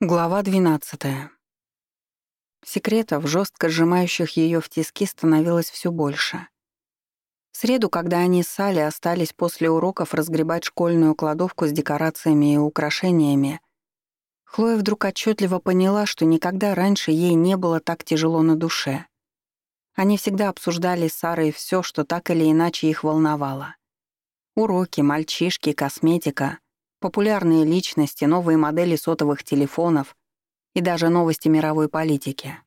Глава 12. Секретов, жестко сжимающих ее в тиски, становилось все больше. В среду, когда они с Салли остались после уроков разгребать школьную кладовку с декорациями и украшениями, Хлоя вдруг отчетливо поняла, что никогда раньше ей не было так тяжело на душе. Они всегда обсуждали с Сарой все, что так или иначе их волновало. Уроки, мальчишки, косметика — популярные личности, новые модели сотовых телефонов и даже новости мировой политики.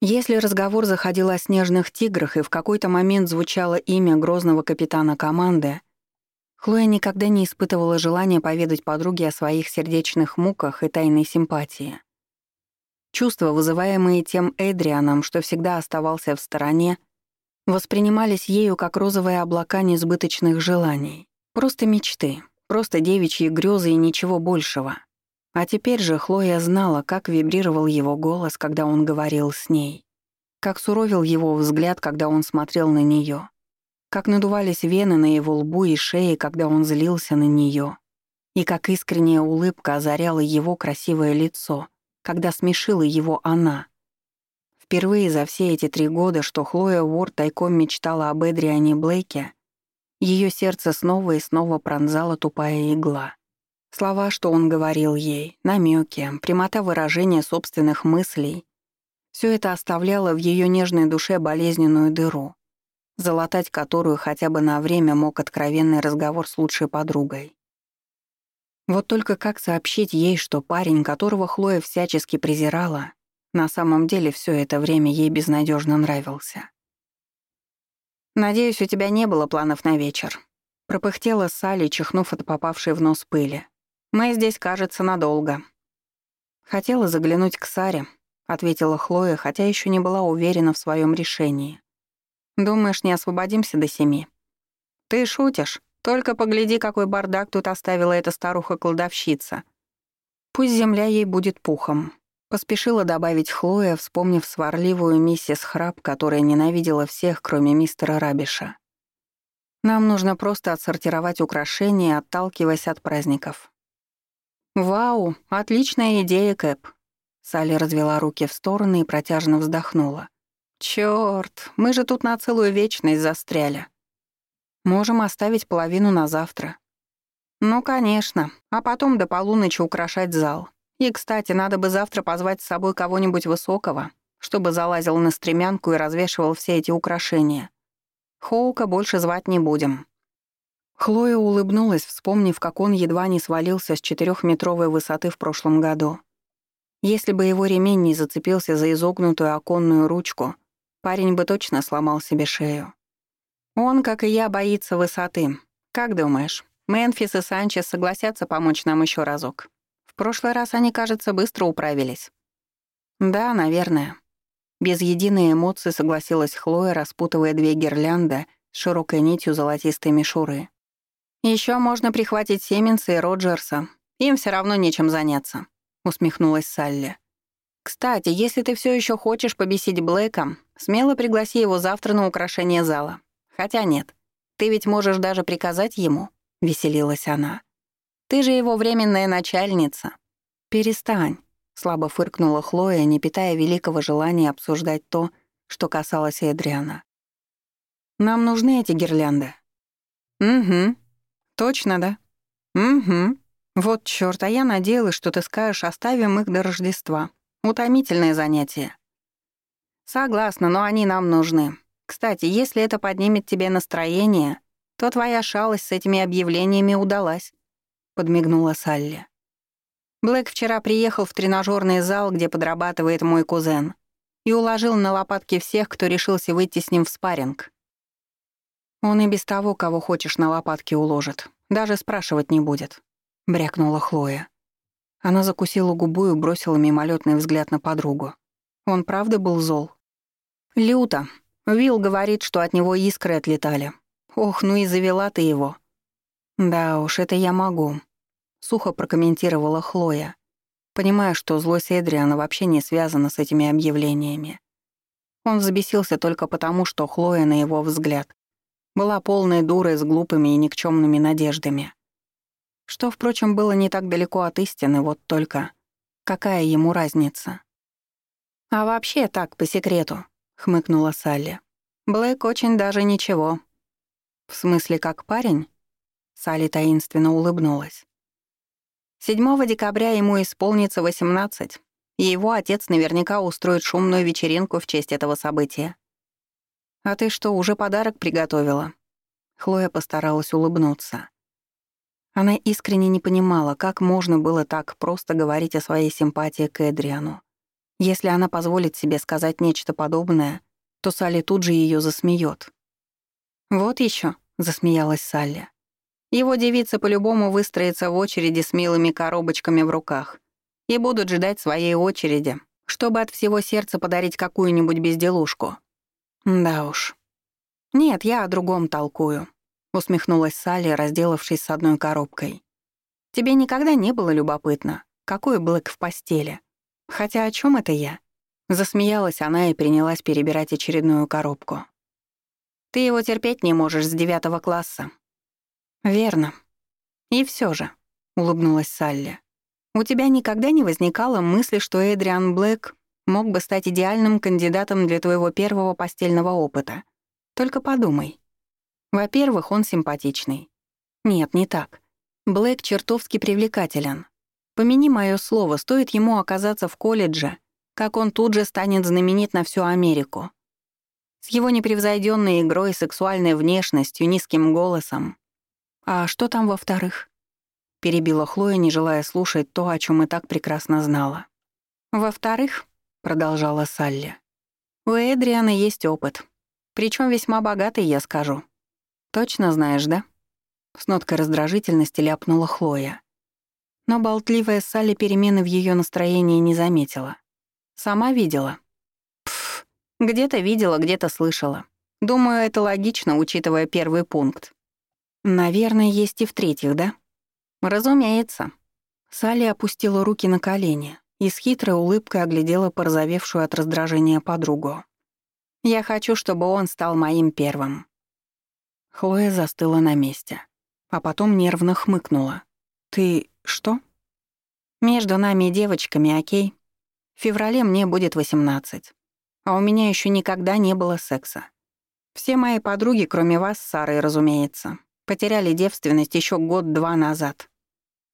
Если разговор заходил о снежных тиграх и в какой-то момент звучало имя грозного капитана команды, Хлоя никогда не испытывала желания поведать подруге о своих сердечных муках и тайной симпатии. Чувства, вызываемые тем Эдрианом, что всегда оставался в стороне, воспринимались ею как розовые облака несбыточных желаний, просто мечты, Просто девичьи грезы и ничего большего. А теперь же Хлоя знала, как вибрировал его голос, когда он говорил с ней. Как суровил его взгляд, когда он смотрел на нее. Как надувались вены на его лбу и шее, когда он злился на нее. И как искренняя улыбка озаряла его красивое лицо, когда смешила его она. Впервые за все эти три года, что Хлоя Уорд тайком мечтала об Эдриане Блейке, ее сердце снова и снова пронзала тупая игла. Слова, что он говорил ей, намеки, прямота выражения собственных мыслей — все это оставляло в ее нежной душе болезненную дыру, залатать которую хотя бы на время мог откровенный разговор с лучшей подругой. Вот только как сообщить ей, что парень, которого Хлоя всячески презирала, на самом деле все это время ей безнадежно нравился. «Надеюсь, у тебя не было планов на вечер», — пропыхтела Салли, чихнув от попавшей в нос пыли. «Мы здесь, кажется, надолго». «Хотела заглянуть к Саре», — ответила Хлоя, хотя еще не была уверена в своем решении. «Думаешь, не освободимся до семи?» «Ты шутишь? Только погляди, какой бардак тут оставила эта старуха-кладовщица. Пусть земля ей будет пухом», Поспешила добавить Хлоя, вспомнив сварливую миссис Храб, которая ненавидела всех, кроме мистера Рабиша. «Нам нужно просто отсортировать украшения, отталкиваясь от праздников». «Вау, отличная идея, Кэп!» Салли развела руки в стороны и протяжно вздохнула. «Чёрт, мы же тут на целую вечность застряли. Можем оставить половину на завтра». «Ну, конечно, а потом до полуночи украшать зал. И, кстати, надо бы завтра позвать с собой кого-нибудь высокого, чтобы залазил на стремянку и развешивал все эти украшения. Хоука больше звать не будем». Хлоя улыбнулась, вспомнив, как он едва не свалился с четырехметровой высоты в прошлом году. Если бы его ремень не зацепился за изогнутую оконную ручку, парень бы точно сломал себе шею. Он, как и я, боится высоты. Как думаешь, Мэнфис и Санчес согласятся помочь нам еще разок? Прошлый раз они, кажется, быстро управились. Да, наверное. Без единой эмоции согласилась Хлоя, распутывая две гирлянды с широкой нитью золотистой мишуры. Еще можно прихватить Семенса и Роджерса. Им все равно нечем заняться», — усмехнулась Салли. «Кстати, если ты все еще хочешь побесить Блэка, смело пригласи его завтра на украшение зала. Хотя нет, ты ведь можешь даже приказать ему», — веселилась она. Ты же его временная начальница. Перестань, слабо фыркнула Хлоя, не питая великого желания обсуждать то, что касалось Эдриана. Нам нужны эти гирлянды. Угу. Точно, да? Угу. Вот чёрт, а я надеялась, что ты скажешь, оставим их до Рождества. Утомительное занятие. Согласна, но они нам нужны. Кстати, если это поднимет тебе настроение, то твоя шалость с этими объявлениями удалась. — подмигнула Салли. Блэк вчера приехал в тренажерный зал, где подрабатывает мой кузен, и уложил на лопатки всех, кто решился выйти с ним в спарринг. Он и без того, кого хочешь, на лопатки уложит. Даже спрашивать не будет», — брякнула Хлоя. Она закусила губу и бросила мимолетный взгляд на подругу. Он правда был зол? «Люто. Вилл говорит, что от него искры отлетали. Ох, ну и завела ты его. «Да уж, это я могу», — сухо прокомментировала Хлоя, понимая, что злость Эдриана вообще не связана с этими объявлениями. Он взбесился только потому, что Хлоя, на его взгляд, была полной дурой с глупыми и никчемными надеждами. Что, впрочем, было не так далеко от истины, вот только... Какая ему разница? «А вообще так, по секрету», — хмыкнула Салли. «Блэк очень даже ничего». «В смысле, как парень?» Салли таинственно улыбнулась. 7 декабря ему исполнится 18, и его отец наверняка устроит шумную вечеринку в честь этого события. «А ты что, уже подарок приготовила?» Хлоя постаралась улыбнуться. Она искренне не понимала, как можно было так просто говорить о своей симпатии к Эдриану. Если она позволит себе сказать нечто подобное, то Салли тут же ее засмеет. «Вот еще, засмеялась Салли. Его девица по-любому выстроится в очереди с милыми коробочками в руках и будут ждать своей очереди, чтобы от всего сердца подарить какую-нибудь безделушку. Да уж. Нет, я о другом толкую, усмехнулась Салли, разделавшись с одной коробкой. Тебе никогда не было любопытно, какой Блэк в постели? Хотя о чем это я? Засмеялась она и принялась перебирать очередную коробку. Ты его терпеть не можешь с девятого класса, «Верно. И все же», — улыбнулась Салли, «у тебя никогда не возникало мысли, что Эдриан Блэк мог бы стать идеальным кандидатом для твоего первого постельного опыта? Только подумай. Во-первых, он симпатичный. Нет, не так. Блэк чертовски привлекателен. Помяни мое слово, стоит ему оказаться в колледже, как он тут же станет знаменит на всю Америку. С его непревзойденной игрой, сексуальной внешностью, низким голосом, «А что там во-вторых?» — перебила Хлоя, не желая слушать то, о чем и так прекрасно знала. «Во-вторых», — продолжала Салли, — «у Эдриана есть опыт. Причем весьма богатый, я скажу. Точно знаешь, да?» С ноткой раздражительности ляпнула Хлоя. Но болтливая Салли перемены в ее настроении не заметила. Сама видела. Пф, где-то видела, где-то слышала. Думаю, это логично, учитывая первый пункт. Наверное, есть и в-третьих, да? Разумеется. Салли опустила руки на колени и с хитрой улыбкой оглядела порозовевшую от раздражения подругу. «Я хочу, чтобы он стал моим первым». Хлоя застыла на месте, а потом нервно хмыкнула. «Ты что?» «Между нами девочками, окей? В феврале мне будет 18, а у меня еще никогда не было секса. Все мои подруги, кроме вас, Сары, разумеется, Потеряли девственность еще год-два назад.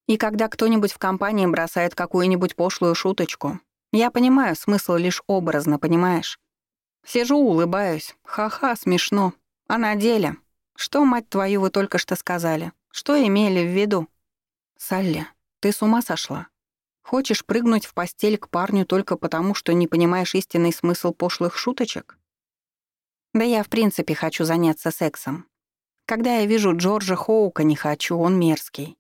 И когда кто-нибудь в компании бросает какую-нибудь пошлую шуточку, я понимаю смысл лишь образно, понимаешь? Сижу, улыбаюсь. Ха-ха, смешно. А на деле? Что, мать твою, вы только что сказали? Что имели в виду? Салли, ты с ума сошла? Хочешь прыгнуть в постель к парню только потому, что не понимаешь истинный смысл пошлых шуточек? Да я, в принципе, хочу заняться сексом. Когда я вижу Джорджа Хоука, не хочу, он мерзкий.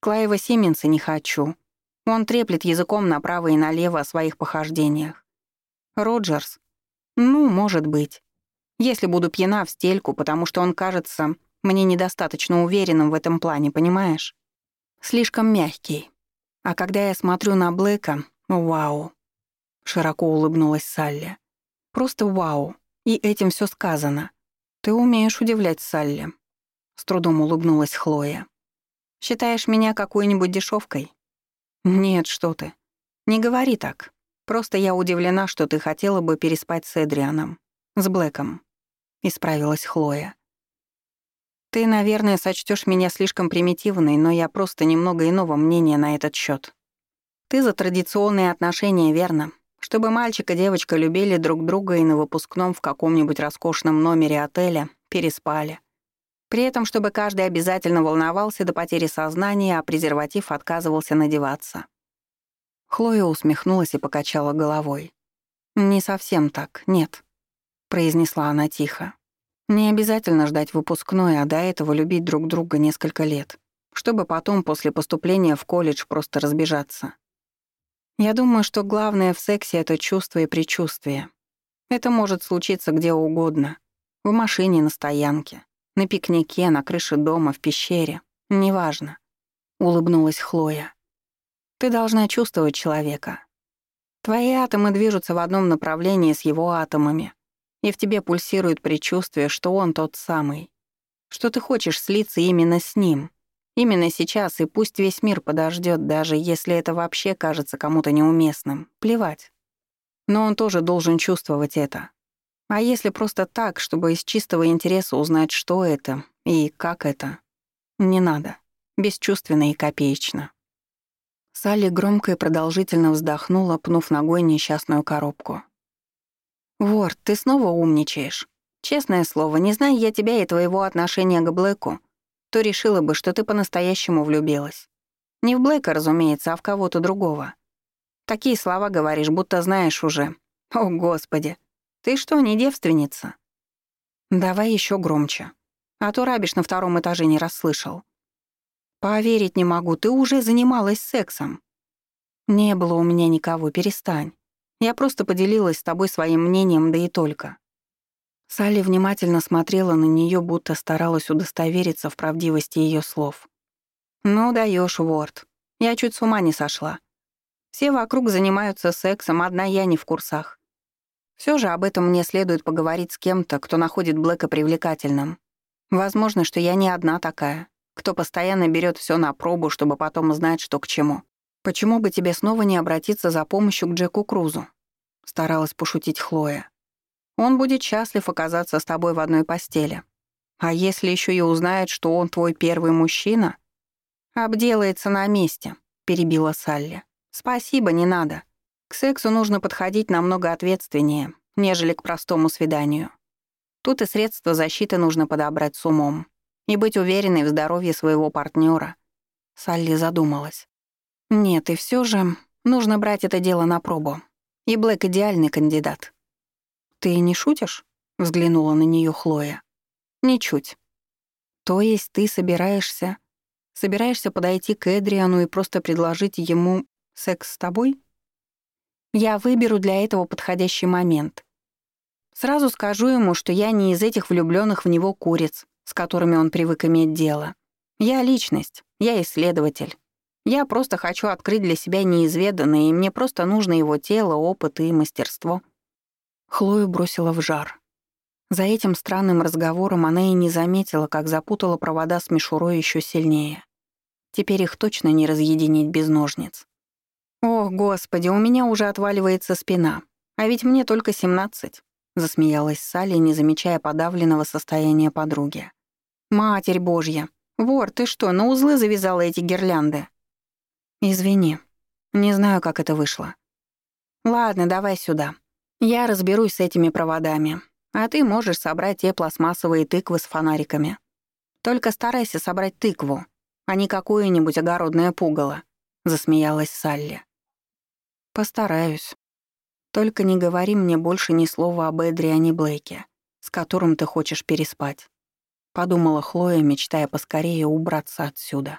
Клаева Сименса не хочу. Он треплет языком направо и налево о своих похождениях. Роджерс? Ну, может быть. Если буду пьяна в стельку, потому что он кажется мне недостаточно уверенным в этом плане, понимаешь? Слишком мягкий. А когда я смотрю на Блэка, вау. Широко улыбнулась Салли. Просто вау. И этим все сказано. Ты умеешь удивлять, Салли. С трудом улыбнулась Хлоя. «Считаешь меня какой-нибудь дешевкой? «Нет, что ты. Не говори так. Просто я удивлена, что ты хотела бы переспать с Эдрианом. С Блэком», — исправилась Хлоя. «Ты, наверное, сочтешь меня слишком примитивной, но я просто немного иного мнения на этот счет. Ты за традиционные отношения, верно? Чтобы мальчик и девочка любили друг друга и на выпускном в каком-нибудь роскошном номере отеля переспали. При этом, чтобы каждый обязательно волновался до потери сознания, а презерватив отказывался надеваться. Хлоя усмехнулась и покачала головой. «Не совсем так, нет», — произнесла она тихо. «Не обязательно ждать выпускной, а до этого любить друг друга несколько лет, чтобы потом после поступления в колледж просто разбежаться. Я думаю, что главное в сексе — это чувство и предчувствие. Это может случиться где угодно. В машине, на стоянке, на пикнике, на крыше дома, в пещере. Неважно. Улыбнулась Хлоя. Ты должна чувствовать человека. Твои атомы движутся в одном направлении с его атомами. И в тебе пульсирует предчувствие, что он тот самый. Что ты хочешь слиться именно с ним. Именно сейчас, и пусть весь мир подождет, даже если это вообще кажется кому-то неуместным. Плевать. Но он тоже должен чувствовать это. А если просто так, чтобы из чистого интереса узнать, что это и как это? Не надо. Бесчувственно и копеечно. Салли громко и продолжительно вздохнула, пнув ногой несчастную коробку. «Ворд, ты снова умничаешь. Честное слово, не зная я тебя и твоего отношения к Блэку, то решила бы, что ты по-настоящему влюбилась. Не в Блэка, разумеется, а в кого-то другого. Такие слова говоришь, будто знаешь уже. О, Господи! Ты что, не девственница? Давай еще громче. А то Рабиш на втором этаже не расслышал. Поверить не могу, ты уже занималась сексом. Не было у меня никого, перестань. Я просто поделилась с тобой своим мнением, да и только. Салли внимательно смотрела на нее, будто старалась удостовериться в правдивости ее слов. «Ну даешь, Ворд. Я чуть с ума не сошла. Все вокруг занимаются сексом, одна я не в курсах. Все же об этом мне следует поговорить с кем-то, кто находит Блэка привлекательным. Возможно, что я не одна такая, кто постоянно берет все на пробу, чтобы потом знать, что к чему. Почему бы тебе снова не обратиться за помощью к Джеку Крузу?» Старалась пошутить Хлоя. Он будет счастлив оказаться с тобой в одной постели. А если еще и узнает, что он твой первый мужчина, обделается на месте, перебила Салли. Спасибо, не надо. К сексу нужно подходить намного ответственнее, нежели к простому свиданию. Тут и средства защиты нужно подобрать с умом и быть уверенной в здоровье своего партнера. Салли задумалась. Нет, и все же нужно брать это дело на пробу. И Блэк идеальный кандидат. «Ты не шутишь?» — взглянула на нее Хлоя. «Ничуть. То есть ты собираешься... Собираешься подойти к Эдриану и просто предложить ему секс с тобой? Я выберу для этого подходящий момент. Сразу скажу ему, что я не из этих влюбленных в него куриц, с которыми он привык иметь дело. Я личность, я исследователь. Я просто хочу открыть для себя неизведанное, и мне просто нужно его тело, опыт и мастерство — Хлою бросила в жар. За этим странным разговором она и не заметила, как запутала провода с мишурой еще сильнее. Теперь их точно не разъединить без ножниц. «О, господи, у меня уже отваливается спина. А ведь мне только семнадцать», — засмеялась Салли, не замечая подавленного состояния подруги. «Матерь Божья! Вор, ты что, на узлы завязала эти гирлянды?» «Извини. Не знаю, как это вышло». «Ладно, давай сюда», я разберусь с этими проводами, а ты можешь собрать те пластмассовые тыквы с фонариками. Только старайся собрать тыкву, а не какое-нибудь огородное пугало», — засмеялась Салли. «Постараюсь. Только не говори мне больше ни слова об Эдриане Блейке, с которым ты хочешь переспать», — подумала Хлоя, мечтая поскорее убраться отсюда.